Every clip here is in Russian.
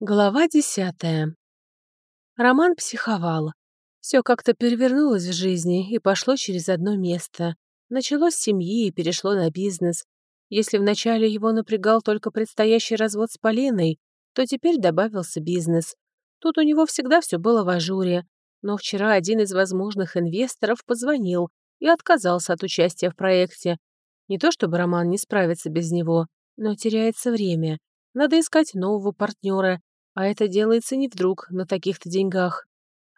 Глава десятая. Роман психовал. Все как-то перевернулось в жизни и пошло через одно место. Началось с семьи и перешло на бизнес. Если вначале его напрягал только предстоящий развод с Полиной, то теперь добавился бизнес. Тут у него всегда все было в ажуре. Но вчера один из возможных инвесторов позвонил и отказался от участия в проекте. Не то чтобы Роман не справится без него, но теряется время. Надо искать нового партнера, а это делается не вдруг, на таких-то деньгах.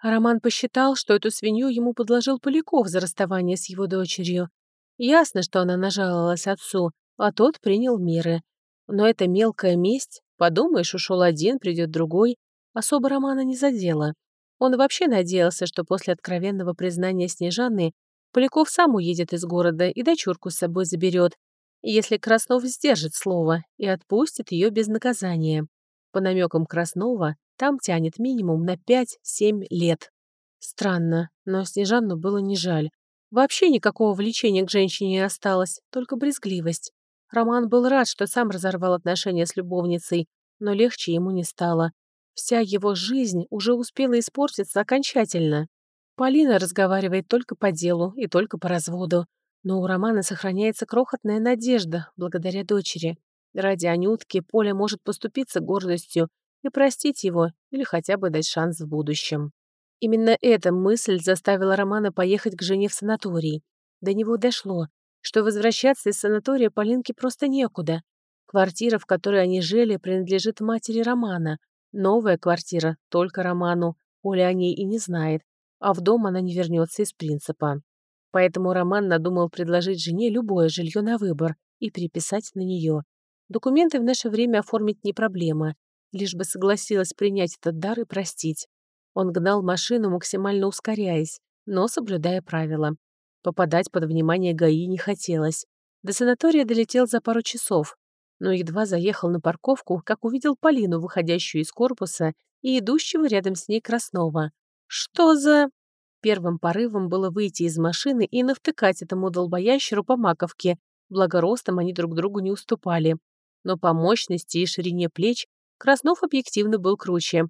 А Роман посчитал, что эту свинью ему подложил Поляков за расставание с его дочерью. Ясно, что она нажаловалась отцу, а тот принял меры. Но эта мелкая месть, подумаешь, ушел один, придет другой, особо Романа не задела. Он вообще надеялся, что после откровенного признания Снежаны Поляков сам уедет из города и дочурку с собой заберет, если Краснов сдержит слово и отпустит ее без наказания. По намекам Краснова, там тянет минимум на 5-7 лет. Странно, но Снежанну было не жаль. Вообще никакого влечения к женщине не осталось, только брезгливость. Роман был рад, что сам разорвал отношения с любовницей, но легче ему не стало. Вся его жизнь уже успела испортиться окончательно. Полина разговаривает только по делу и только по разводу. Но у Романа сохраняется крохотная надежда благодаря дочери. Ради Анютки Поля может поступиться гордостью и простить его или хотя бы дать шанс в будущем. Именно эта мысль заставила Романа поехать к жене в санаторий. До него дошло, что возвращаться из санатория Полинке просто некуда. Квартира, в которой они жили, принадлежит матери Романа. Новая квартира только Роману. Оля о ней и не знает. А в дом она не вернется из принципа. Поэтому Роман надумал предложить жене любое жилье на выбор и переписать на нее. Документы в наше время оформить не проблема, лишь бы согласилась принять этот дар и простить. Он гнал машину, максимально ускоряясь, но соблюдая правила. Попадать под внимание ГАИ не хотелось. До санатория долетел за пару часов, но едва заехал на парковку, как увидел Полину, выходящую из корпуса, и идущего рядом с ней Краснова. «Что за...» Первым порывом было выйти из машины и навтыкать этому долбоящеру по маковке, благо ростом они друг другу не уступали но по мощности и ширине плеч Краснов объективно был круче.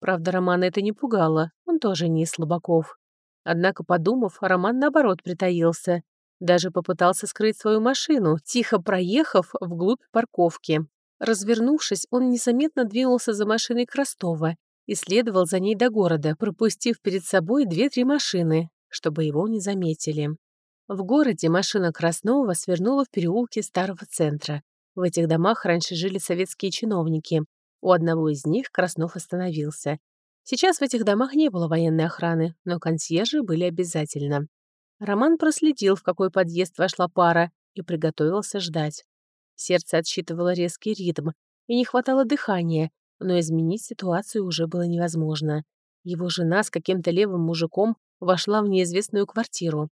Правда, Романа это не пугало, он тоже не из слабаков. Однако, подумав, Роман наоборот притаился. Даже попытался скрыть свою машину, тихо проехав вглубь парковки. Развернувшись, он незаметно двинулся за машиной Крастова и следовал за ней до города, пропустив перед собой две-три машины, чтобы его не заметили. В городе машина Краснова свернула в переулке старого центра, в этих домах раньше жили советские чиновники. У одного из них Краснов остановился. Сейчас в этих домах не было военной охраны, но консьержи были обязательно. Роман проследил, в какой подъезд вошла пара, и приготовился ждать. Сердце отсчитывало резкий ритм, и не хватало дыхания, но изменить ситуацию уже было невозможно. Его жена с каким-то левым мужиком вошла в неизвестную квартиру.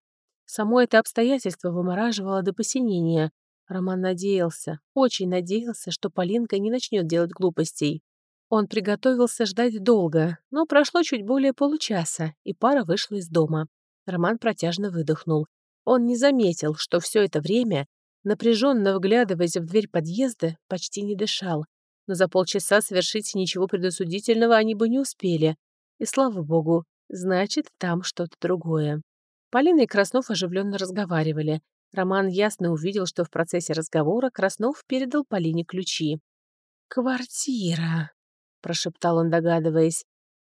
Само это обстоятельство вымораживало до посинения, Роман надеялся, очень надеялся, что Полинка не начнет делать глупостей. Он приготовился ждать долго, но прошло чуть более получаса, и пара вышла из дома. Роман протяжно выдохнул. Он не заметил, что все это время, напряженно вглядываясь в дверь подъезда, почти не дышал. Но за полчаса совершить ничего предосудительного они бы не успели. И слава богу, значит, там что-то другое. Полина и Краснов оживленно разговаривали. Роман ясно увидел, что в процессе разговора Краснов передал Полине ключи. «Квартира», — прошептал он, догадываясь.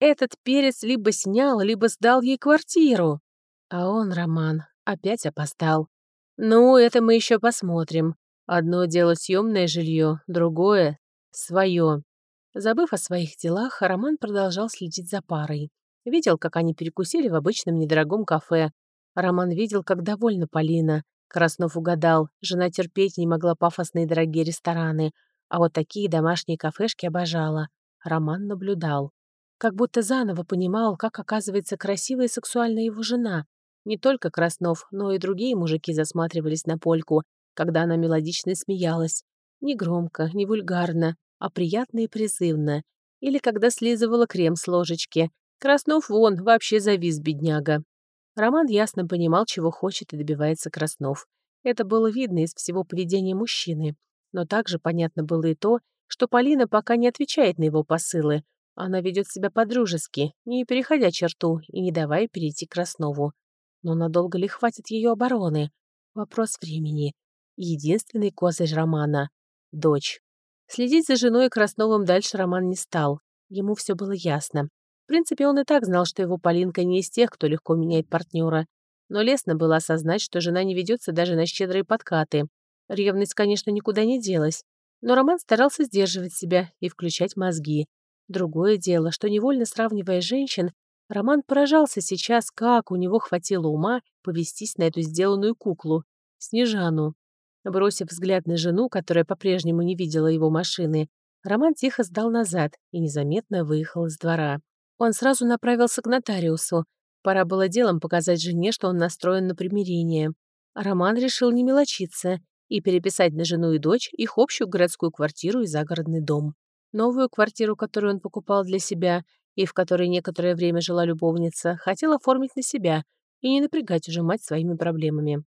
«Этот перец либо снял, либо сдал ей квартиру». А он, Роман, опять опоздал. «Ну, это мы еще посмотрим. Одно дело съемное жилье, другое — свое». Забыв о своих делах, Роман продолжал следить за парой. Видел, как они перекусили в обычном недорогом кафе. Роман видел, как довольна Полина. Краснов угадал, жена терпеть не могла пафосные дорогие рестораны, а вот такие домашние кафешки обожала. Роман наблюдал. Как будто заново понимал, как оказывается красивая и сексуальная его жена. Не только Краснов, но и другие мужики засматривались на Польку, когда она мелодично смеялась. Не громко, не вульгарно, а приятно и призывно. Или когда слизывала крем с ложечки. Краснов вон, вообще завис, бедняга. Роман ясно понимал, чего хочет и добивается Краснов. Это было видно из всего поведения мужчины. Но также понятно было и то, что Полина пока не отвечает на его посылы. Она ведет себя по-дружески, не переходя черту и не давая перейти к Краснову. Но надолго ли хватит ее обороны? Вопрос времени. Единственный козырь Романа — дочь. Следить за женой и Красновым дальше Роман не стал. Ему все было ясно. В принципе, он и так знал, что его Полинка не из тех, кто легко меняет партнера. Но лестно было осознать, что жена не ведется даже на щедрые подкаты. Ревность, конечно, никуда не делась. Но Роман старался сдерживать себя и включать мозги. Другое дело, что невольно сравнивая женщин, Роман поражался сейчас, как у него хватило ума повестись на эту сделанную куклу, Снежану. Бросив взгляд на жену, которая по-прежнему не видела его машины, Роман тихо сдал назад и незаметно выехал из двора. Он сразу направился к нотариусу. Пора было делом показать жене, что он настроен на примирение. Роман решил не мелочиться и переписать на жену и дочь их общую городскую квартиру и загородный дом. Новую квартиру, которую он покупал для себя и в которой некоторое время жила любовница, хотел оформить на себя и не напрягать уже мать своими проблемами.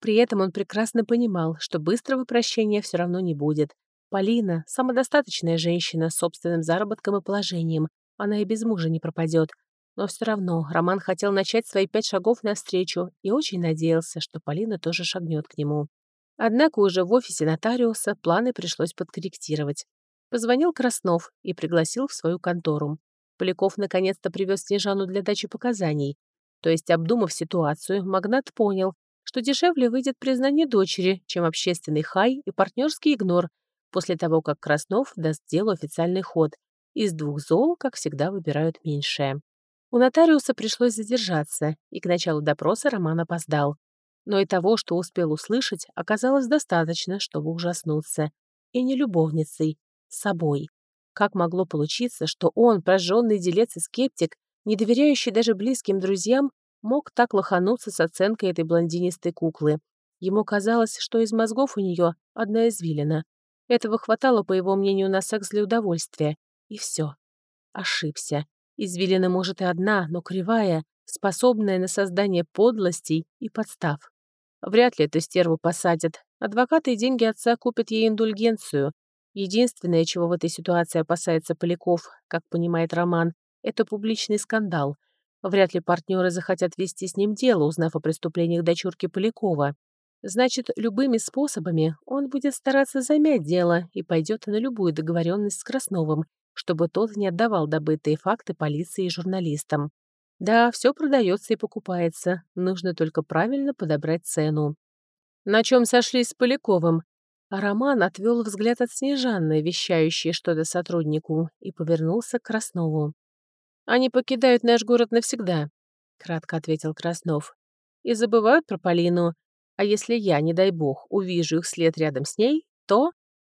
При этом он прекрасно понимал, что быстрого прощения все равно не будет. Полина – самодостаточная женщина с собственным заработком и положением. Она и без мужа не пропадет. Но все равно Роман хотел начать свои пять шагов навстречу и очень надеялся, что Полина тоже шагнет к нему. Однако уже в офисе нотариуса планы пришлось подкорректировать. Позвонил Краснов и пригласил в свою контору. Поляков наконец-то привез Снежану для дачи показаний. То есть, обдумав ситуацию, магнат понял, что дешевле выйдет признание дочери, чем общественный хай и партнерский игнор, после того, как Краснов даст делу официальный ход. Из двух зол, как всегда, выбирают меньшее. У нотариуса пришлось задержаться, и к началу допроса Роман опоздал. Но и того, что успел услышать, оказалось достаточно, чтобы ужаснуться. И не любовницей, собой. Как могло получиться, что он, прожженный делец и скептик, не доверяющий даже близким друзьям, мог так лохануться с оценкой этой блондинистой куклы. Ему казалось, что из мозгов у нее одна извилина. Этого хватало, по его мнению, на секс для удовольствия. И все. Ошибся. Извилина может и одна, но кривая, способная на создание подлостей и подстав. Вряд ли эту стерву посадят. Адвокаты и деньги отца купят ей индульгенцию. Единственное, чего в этой ситуации опасается Поляков, как понимает Роман, это публичный скандал — Вряд ли партнеры захотят вести с ним дело, узнав о преступлениях дочурки Полякова. Значит, любыми способами он будет стараться замять дело и пойдет на любую договоренность с Красновым, чтобы тот не отдавал добытые факты полиции и журналистам. Да, все продается и покупается, нужно только правильно подобрать цену. На чем сошлись с Поляковым? А Роман отвел взгляд от Снежанны, вещающей что-то сотруднику, и повернулся к Краснову. Они покидают наш город навсегда», — кратко ответил Краснов. «И забывают про Полину. А если я, не дай бог, увижу их след рядом с ней, то...»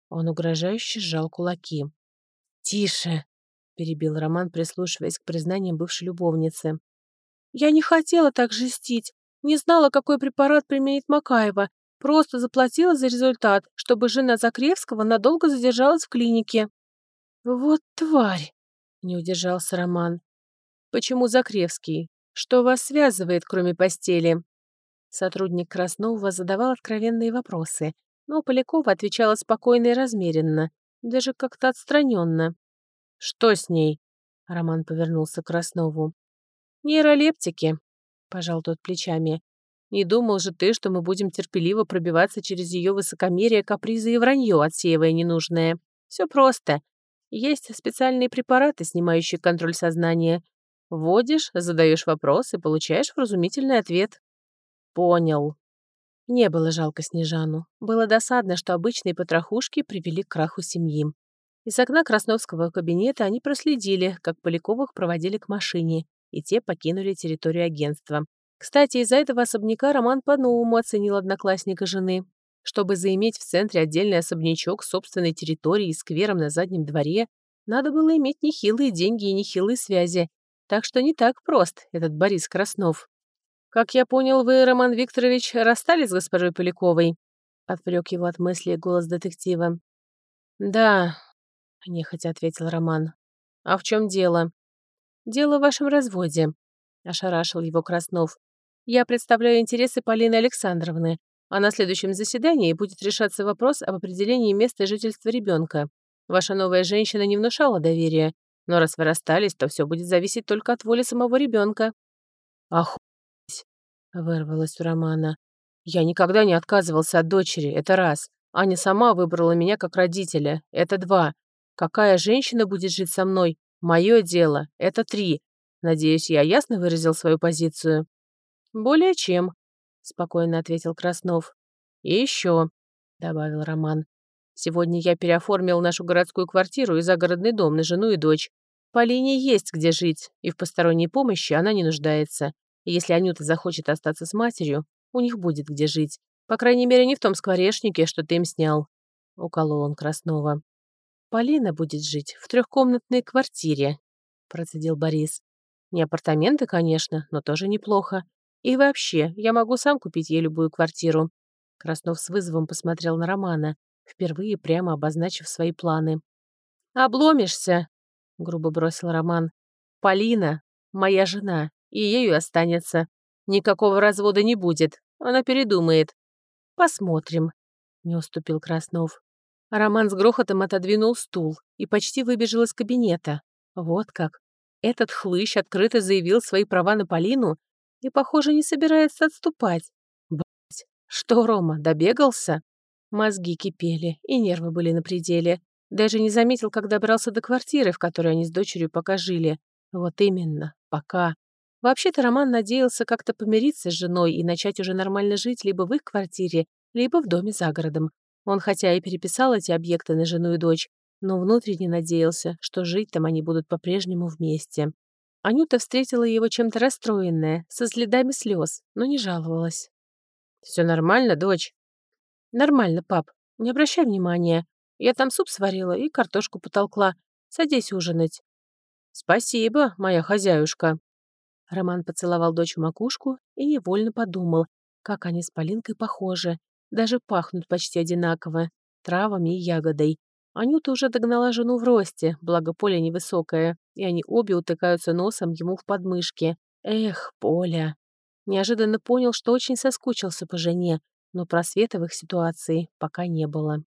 Он угрожающе сжал кулаки. «Тише!» — перебил Роман, прислушиваясь к признаниям бывшей любовницы. «Я не хотела так жестить. Не знала, какой препарат применит Макаева. Просто заплатила за результат, чтобы жена Закревского надолго задержалась в клинике». «Вот тварь!» Не удержался Роман. «Почему Закревский? Что вас связывает, кроме постели?» Сотрудник Краснова задавал откровенные вопросы, но Полякова отвечала спокойно и размеренно, даже как-то отстраненно. «Что с ней?» Роман повернулся к Краснову. «Нейролептики», — пожал тот плечами. «Не думал же ты, что мы будем терпеливо пробиваться через ее высокомерие, капризы и вранье, отсеивая ненужное. Все просто. Есть специальные препараты, снимающие контроль сознания. Вводишь, задаешь вопрос и получаешь вразумительный ответ. Понял. Не было жалко Снежану. Было досадно, что обычные потрохушки привели к краху семьи. Из окна Красновского кабинета они проследили, как Поляковых проводили к машине, и те покинули территорию агентства. Кстати, из-за этого особняка Роман по-новому оценил одноклассника жены. Чтобы заиметь в центре отдельный особнячок с собственной территорией и сквером на заднем дворе, надо было иметь нехилые деньги и нехилые связи. Так что не так прост этот Борис Краснов. «Как я понял, вы, Роман Викторович, расстались с госпожой Поляковой?» Отвлек его от мысли голос детектива. «Да», — нехотя ответил Роман. «А в чем дело?» «Дело в вашем разводе», — ошарашил его Краснов. «Я представляю интересы Полины Александровны а на следующем заседании будет решаться вопрос об определении места жительства ребенка. Ваша новая женщина не внушала доверия, но раз вы расстались, то все будет зависеть только от воли самого ребенка. «Охуеть!» — вырвалось у Романа. «Я никогда не отказывался от дочери, это раз. Аня сама выбрала меня как родителя, это два. Какая женщина будет жить со мной? Мое дело, это три. Надеюсь, я ясно выразил свою позицию?» «Более чем», — спокойно ответил Краснов. «И еще», — добавил Роман. «Сегодня я переоформил нашу городскую квартиру и загородный дом на жену и дочь. Полине есть где жить, и в посторонней помощи она не нуждается. И если Анюта захочет остаться с матерью, у них будет где жить. По крайней мере, не в том скворечнике, что ты им снял», — уколол он Краснова. «Полина будет жить в трехкомнатной квартире», — процедил Борис. «Не апартаменты, конечно, но тоже неплохо. И вообще, я могу сам купить ей любую квартиру». Краснов с вызовом посмотрел на Романа, впервые прямо обозначив свои планы. «Обломишься», — грубо бросил Роман. «Полина — моя жена, и ею останется. Никакого развода не будет, она передумает. Посмотрим», — не уступил Краснов. Роман с грохотом отодвинул стул и почти выбежал из кабинета. Вот как. Этот хлыщ открыто заявил свои права на Полину и, похоже, не собирается отступать. Блять, что, Рома, добегался? Мозги кипели, и нервы были на пределе. Даже не заметил, как добрался до квартиры, в которой они с дочерью пока жили. Вот именно, пока. Вообще-то Роман надеялся как-то помириться с женой и начать уже нормально жить либо в их квартире, либо в доме за городом. Он хотя и переписал эти объекты на жену и дочь, но внутренне надеялся, что жить там они будут по-прежнему вместе. Анюта встретила его чем-то расстроенная, со следами слез, но не жаловалась. «Все нормально, дочь?» «Нормально, пап. Не обращай внимания. Я там суп сварила и картошку потолкла. Садись ужинать». «Спасибо, моя хозяюшка». Роман поцеловал дочь в макушку и невольно подумал, как они с Полинкой похожи. Даже пахнут почти одинаково, травами и ягодой. Анюта уже догнала жену в росте, благо поле невысокое, и они обе утыкаются носом ему в подмышки. Эх, Поля. Неожиданно понял, что очень соскучился по жене, но просвета в их ситуации пока не было.